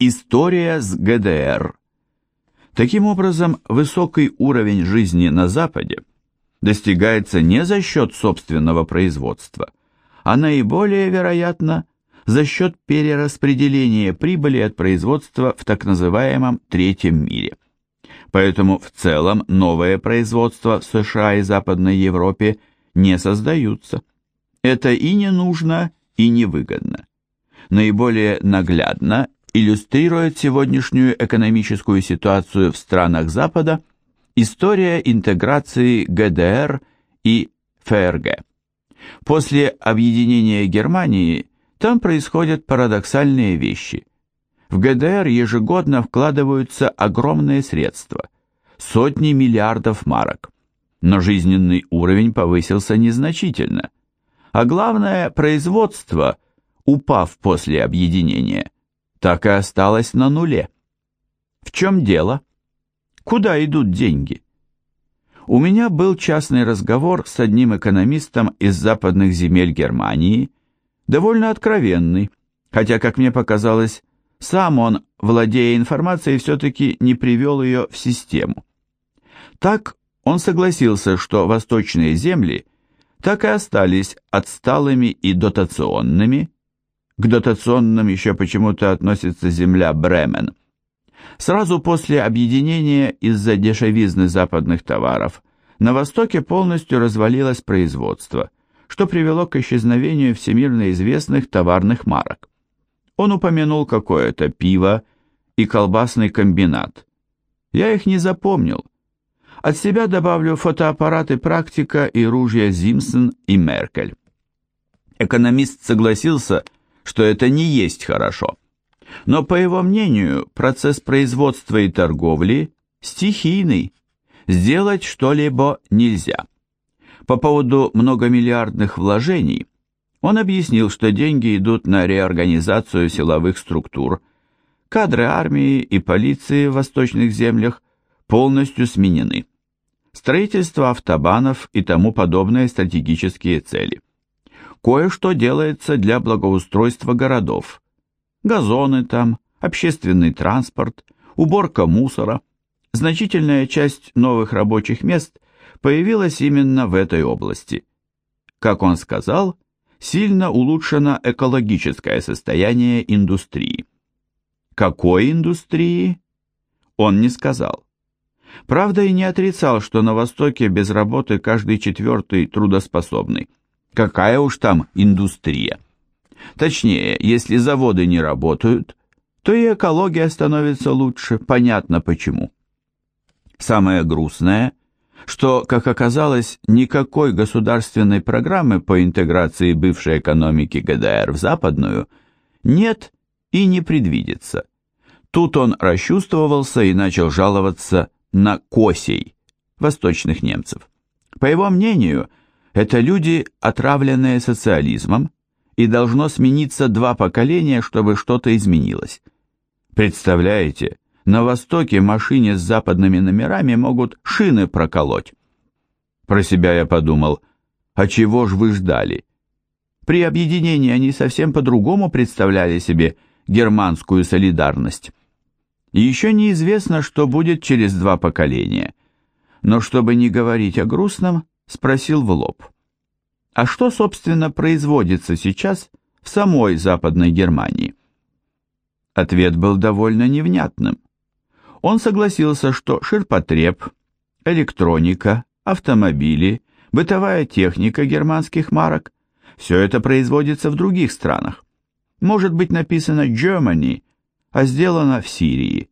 История с ГДР. Таким образом, высокий уровень жизни на Западе достигается не за счет собственного производства, а наиболее вероятно за счет перераспределения прибыли от производства в так называемом третьем мире. Поэтому в целом новое производство в США и Западной Европе не создаются. Это и не нужно, и не выгодно. Наиболее наглядно иллюстрирует сегодняшнюю экономическую ситуацию в странах Запада история интеграции ГДР и ФРГ. После объединения Германии там происходят парадоксальные вещи. В ГДР ежегодно вкладываются огромные средства, сотни миллиардов марок, но жизненный уровень повысился незначительно. А главное, производство, упав после объединения, так и осталось на нуле. В чем дело? Куда идут деньги? У меня был частный разговор с одним экономистом из западных земель Германии, довольно откровенный, хотя, как мне показалось, сам он, владея информацией, все-таки не привел ее в систему. Так он согласился, что восточные земли так и остались отсталыми и дотационными, к дотационным еще почему-то относится земля Бремен. Сразу после объединения из-за дешевизны западных товаров на Востоке полностью развалилось производство, что привело к исчезновению всемирно известных товарных марок. Он упомянул какое-то пиво и колбасный комбинат. Я их не запомнил. От себя добавлю фотоаппараты «Практика» и ружья «Зимсон» и «Меркель». Экономист согласился, что это не есть хорошо. Но, по его мнению, процесс производства и торговли стихийный. Сделать что-либо нельзя. По поводу многомиллиардных вложений он объяснил, что деньги идут на реорганизацию силовых структур. Кадры армии и полиции в восточных землях полностью сменены. Строительство автобанов и тому подобные стратегические цели кое-что делается для благоустройства городов. Газоны там, общественный транспорт, уборка мусора. Значительная часть новых рабочих мест появилась именно в этой области. Как он сказал, сильно улучшено экологическое состояние индустрии. Какой индустрии? Он не сказал. Правда и не отрицал, что на Востоке без работы каждый четвертый трудоспособный – Какая уж там индустрия. Точнее, если заводы не работают, то и экология становится лучше, понятно почему. Самое грустное, что, как оказалось, никакой государственной программы по интеграции бывшей экономики ГДР в западную нет и не предвидится. Тут он расчувствовался и начал жаловаться на косей, восточных немцев. По его мнению, это люди, отравленные социализмом, и должно смениться два поколения, чтобы что-то изменилось. Представляете, на Востоке машине с западными номерами могут шины проколоть. Про себя я подумал, а чего ж вы ждали? При объединении они совсем по-другому представляли себе германскую солидарность. И еще неизвестно, что будет через два поколения. Но чтобы не говорить о грустном, спросил в лоб. А что, собственно, производится сейчас в самой Западной Германии? Ответ был довольно невнятным. Он согласился, что ширпотреб, электроника, автомобили, бытовая техника германских марок – все это производится в других странах. Может быть написано Germany, а сделано в Сирии.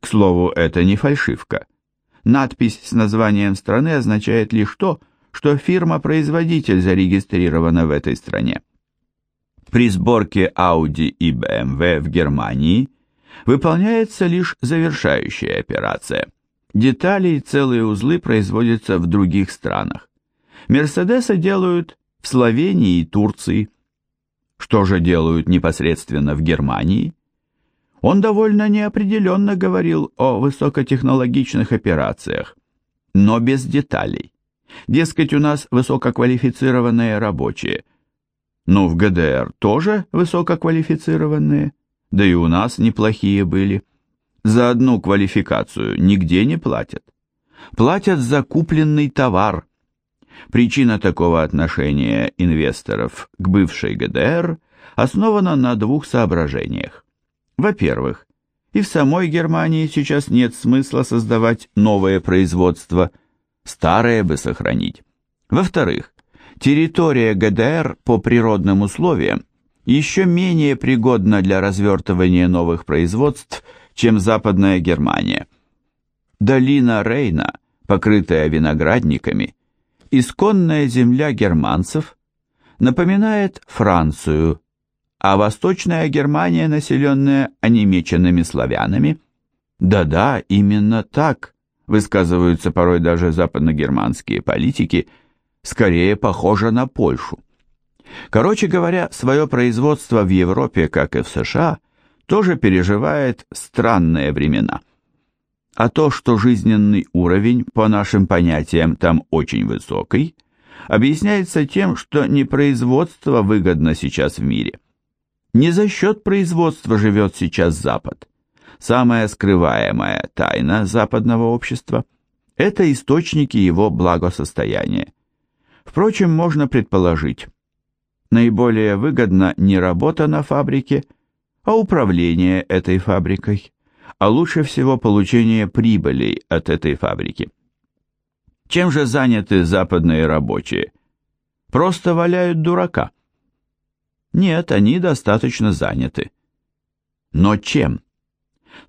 К слову, это не фальшивка. Надпись с названием страны означает лишь то, что фирма-производитель зарегистрирована в этой стране. При сборке Audi и BMW в Германии выполняется лишь завершающая операция. Детали и целые узлы производятся в других странах. Мерседесы делают в Словении и Турции. Что же делают непосредственно в Германии? Он довольно неопределенно говорил о высокотехнологичных операциях, но без деталей. Дескать, у нас высококвалифицированные рабочие. Ну, в ГДР тоже высококвалифицированные. да и у нас неплохие были. За одну квалификацию нигде не платят. Платят за купленный товар. Причина такого отношения инвесторов к бывшей ГДР основана на двух соображениях. Во-первых, и в самой Германии сейчас нет смысла создавать новое производство, старое бы сохранить. Во-вторых, территория ГДР по природным условиям еще менее пригодна для развертывания новых производств, чем Западная Германия. Долина Рейна, покрытая виноградниками, исконная земля германцев, напоминает Францию, а Восточная Германия, населенная онемеченными славянами, да-да, именно так, высказываются порой даже западногерманские политики, скорее похожа на Польшу. Короче говоря, свое производство в Европе, как и в США, тоже переживает странные времена. А то, что жизненный уровень, по нашим понятиям, там очень высокий, объясняется тем, что не производство выгодно сейчас в мире. Не за счет производства живет сейчас Запад. Самая скрываемая тайна западного общества – это источники его благосостояния. Впрочем, можно предположить, наиболее выгодно не работа на фабрике, а управление этой фабрикой, а лучше всего получение прибылей от этой фабрики. Чем же заняты западные рабочие? Просто валяют дурака. Нет, они достаточно заняты. Но чем?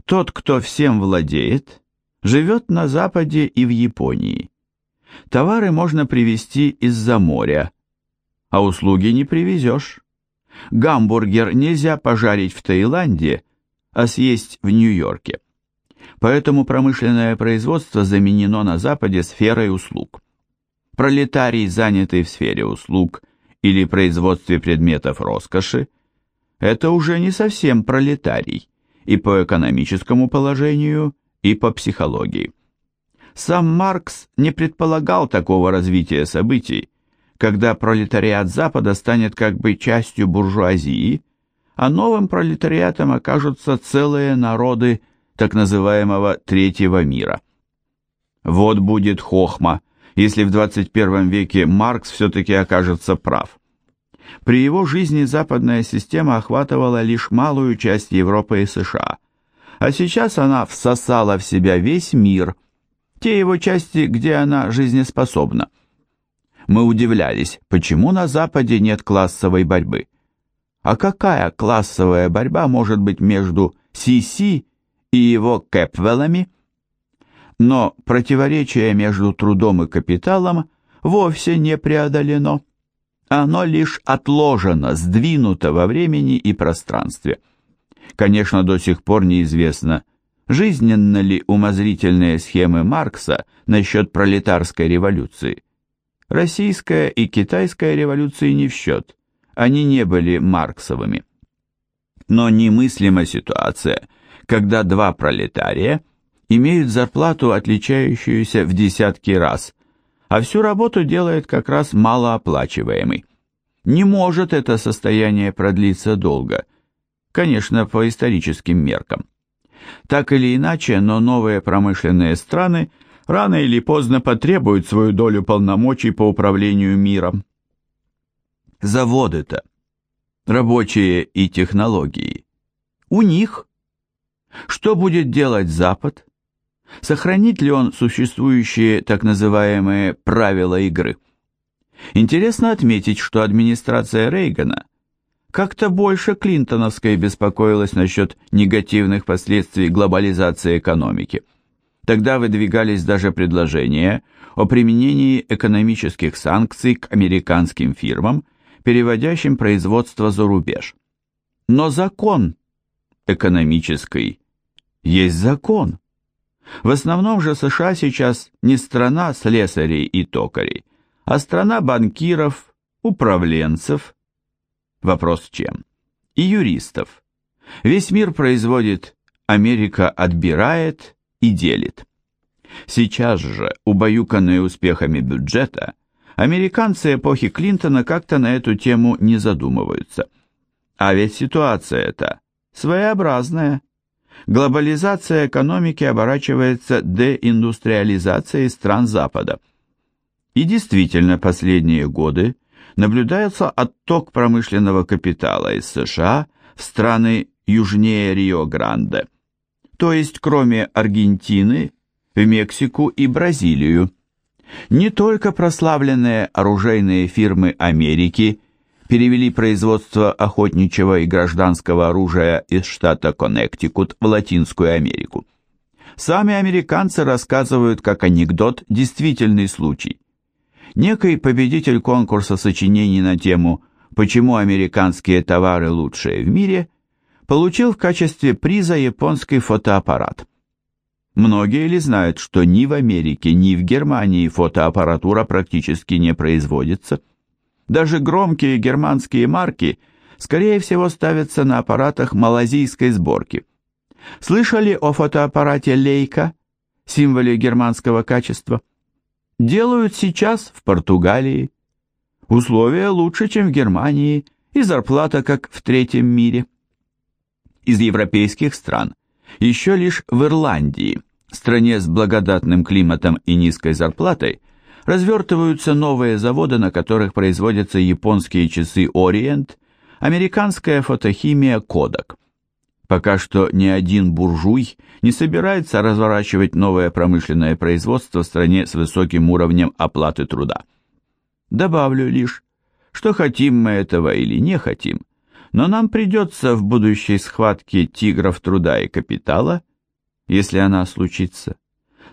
Тот, кто всем владеет, живет на Западе и в Японии. Товары можно привезти из-за моря, а услуги не привезешь. Гамбургер нельзя пожарить в Таиланде, а съесть в Нью-Йорке. Поэтому промышленное производство заменено на Западе сферой услуг. Пролетарий, занятый в сфере услуг или производстве предметов роскоши, это уже не совсем пролетарий и по экономическому положению, и по психологии. Сам Маркс не предполагал такого развития событий, когда пролетариат Запада станет как бы частью буржуазии, а новым пролетариатом окажутся целые народы так называемого третьего мира. Вот будет хохма, если в 21 веке Маркс все-таки окажется прав. При его жизни западная система охватывала лишь малую часть Европы и США, а сейчас она всосала в себя весь мир, те его части, где она жизнеспособна – мы удивлялись, почему на Западе нет классовой борьбы. А какая классовая борьба может быть между Си-Си и его Кэпвеллами? Но противоречие между трудом и капиталом вовсе не преодолено. Оно лишь отложено, сдвинуто во времени и пространстве. Конечно, до сих пор неизвестно, жизненно ли умозрительные схемы Маркса насчет пролетарской революции – Российская и китайская революции не в счет, они не были марксовыми. Но немыслима ситуация, когда два пролетария имеют зарплату, отличающуюся в десятки раз, а всю работу делает как раз малооплачиваемый. Не может это состояние продлиться долго, конечно, по историческим меркам. Так или иначе, но новые промышленные страны – рано или поздно потребуют свою долю полномочий по управлению миром. Заводы-то, рабочие и технологии, у них. Что будет делать Запад? Сохранит ли он существующие так называемые правила игры? Интересно отметить, что администрация Рейгана как-то больше клинтоновской беспокоилась насчет негативных последствий глобализации экономики. Тогда выдвигались даже предложения о применении экономических санкций к американским фирмам, переводящим производство за рубеж. Но закон экономический есть закон. В основном же США сейчас не страна слесарей и токарей, а страна банкиров, управленцев, вопрос чем, и юристов. Весь мир производит, Америка отбирает и делит. Сейчас же, убаюканные успехами бюджета, американцы эпохи Клинтона как-то на эту тему не задумываются. А ведь ситуация эта своеобразная. Глобализация экономики оборачивается деиндустриализацией стран Запада. И действительно, последние годы наблюдается отток промышленного капитала из США в страны южнее Рио-Гранде, то есть кроме Аргентины, в Мексику и Бразилию. Не только прославленные оружейные фирмы Америки перевели производство охотничьего и гражданского оружия из штата Коннектикут в Латинскую Америку. Сами американцы рассказывают как анекдот действительный случай. Некий победитель конкурса сочинений на тему «Почему американские товары лучшие в мире» получил в качестве приза японский фотоаппарат. Многие ли знают, что ни в Америке, ни в Германии фотоаппаратура практически не производится? Даже громкие германские марки, скорее всего, ставятся на аппаратах малазийской сборки. Слышали о фотоаппарате Leica, символе германского качества? Делают сейчас в Португалии. Условия лучше, чем в Германии, и зарплата как в третьем мире. Из европейских стран еще лишь в Ирландии, стране с благодатным климатом и низкой зарплатой, развертываются новые заводы, на которых производятся японские часы Orient, американская фотохимия Kodak. Пока что ни один буржуй не собирается разворачивать новое промышленное производство в стране с высоким уровнем оплаты труда. Добавлю лишь, что хотим мы этого или не хотим, но нам придется в будущей схватке тигров труда и капитала, если она случится,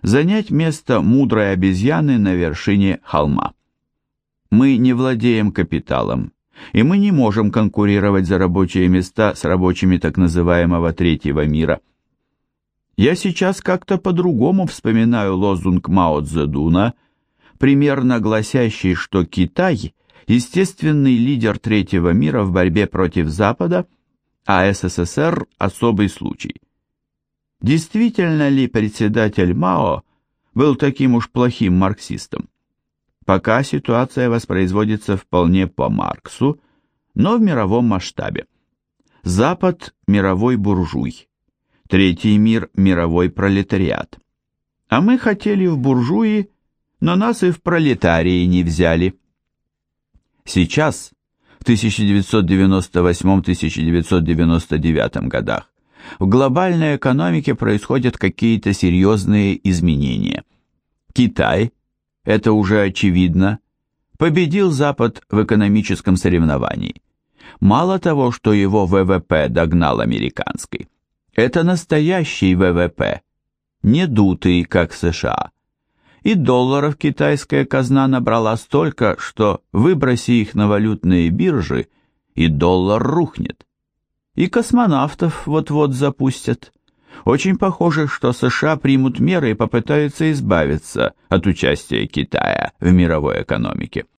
занять место мудрой обезьяны на вершине холма. Мы не владеем капиталом, и мы не можем конкурировать за рабочие места с рабочими так называемого третьего мира. Я сейчас как-то по-другому вспоминаю лозунг Мао Цзэдуна, примерно гласящий, что Китай – естественный лидер третьего мира в борьбе против Запада, а СССР – особый случай. Действительно ли председатель Мао был таким уж плохим марксистом? Пока ситуация воспроизводится вполне по Марксу, но в мировом масштабе. Запад – мировой буржуй, третий мир – мировой пролетариат. А мы хотели в буржуи, но нас и в пролетарии не взяли. Сейчас, в 1998-1999 годах, в глобальной экономике происходят какие-то серьезные изменения. Китай, это уже очевидно, победил Запад в экономическом соревновании. Мало того, что его ВВП догнал американский, это настоящий ВВП, не дутый, как США и долларов китайская казна набрала столько, что выброси их на валютные биржи, и доллар рухнет. И космонавтов вот-вот запустят. Очень похоже, что США примут меры и попытаются избавиться от участия Китая в мировой экономике.